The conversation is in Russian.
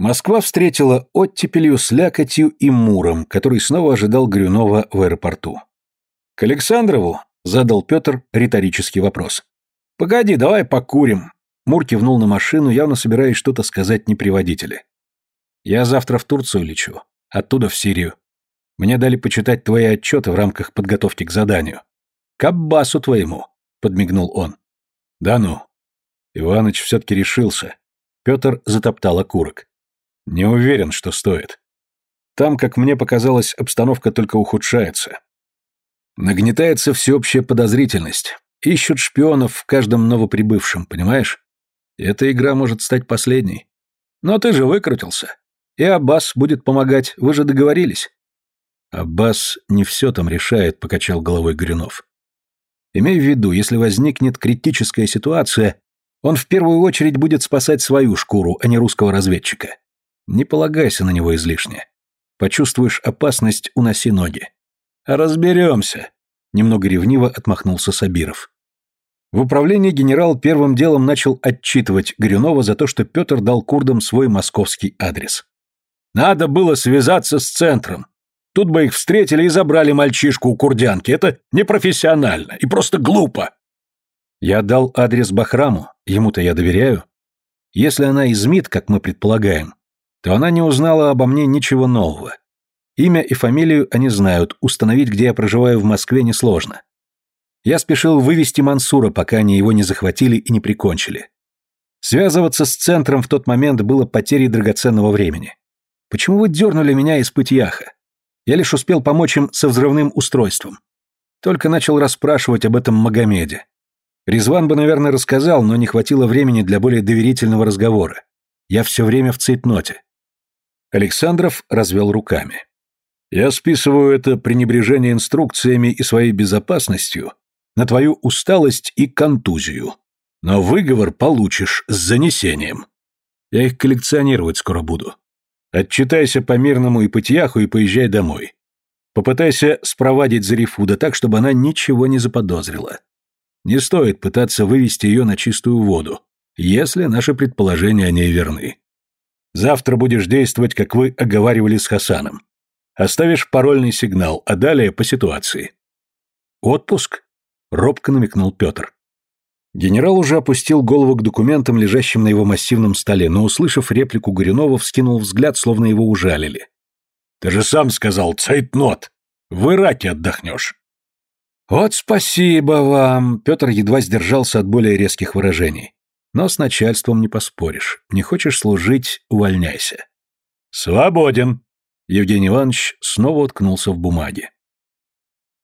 Москва встретила оттепелью, слякотью и муром, который снова ожидал Грюнова в аэропорту. «К Александрову?» – задал Петр риторический вопрос. «Погоди, давай покурим». Мур кивнул на машину, явно собираясь что-то сказать неприводителе. «Я завтра в Турцию лечу, оттуда в Сирию. Мне дали почитать твои отчеты в рамках подготовки к заданию. К Аббасу твоему», – подмигнул он. «Да ну». Иваныч все-таки решился. Петр затоптал окурок. Не уверен, что стоит. Там, как мне показалось, обстановка только ухудшается. Нагнетается всеобщая подозрительность. Ищут шпионов в каждом новоприбывшем, понимаешь? Эта игра может стать последней. Но ты же выкрутился. И Аббас будет помогать, вы же договорились. Аббас не все там решает, покачал головой Горюнов. Имей в виду, если возникнет критическая ситуация, он в первую очередь будет спасать свою шкуру, а не русского разведчика. Не полагайся на него излишне. Почувствуешь опасность, уноси ноги. Разберемся. Немного ревниво отмахнулся Сабиров. В управлении генерал первым делом начал отчитывать Горюнова за то, что Петр дал курдам свой московский адрес. «Надо было связаться с центром. Тут бы их встретили и забрали мальчишку у курдянки. Это непрофессионально и просто глупо». «Я дал адрес Бахраму, ему-то я доверяю. Если она измит, как мы предполагаем, то она не узнала обо мне ничего нового. Имя и фамилию они знают, установить, где я проживаю в Москве, несложно. Я спешил вывести Мансура, пока они его не захватили и не прикончили. Связываться с центром в тот момент было потерей драгоценного времени. Почему вы дернули меня из-пыть яха? Я лишь успел помочь им со взрывным устройством. Только начал расспрашивать об этом Магомеде. Резван бы, наверное, рассказал, но не хватило времени для более доверительного разговора. Я все время в цейтноте. Александров развел руками. «Я списываю это пренебрежение инструкциями и своей безопасностью на твою усталость и контузию. Но выговор получишь с занесением. Я их коллекционировать скоро буду. Отчитайся по мирному и по тьяху и поезжай домой. Попытайся спровадить Зарифуда так, чтобы она ничего не заподозрила. Не стоит пытаться вывести ее на чистую воду, если наши предположения о ней верны. Завтра будешь действовать, как вы оговаривали с Хасаном. Оставишь парольный сигнал, а далее по ситуации. Отпуск? Робко намекнул Петр. Генерал уже опустил голову к документам, лежащим на его массивном столе, но, услышав реплику Горюнова, вскинул взгляд, словно его ужалили. «Ты же сам сказал, цейтнот! В Ираке отдохнешь!» «Вот спасибо вам!» Петр едва сдержался от более резких выражений. Но с начальством не поспоришь. Не хочешь служить – увольняйся. «Свободен!» Евгений Иванович снова уткнулся в бумаге.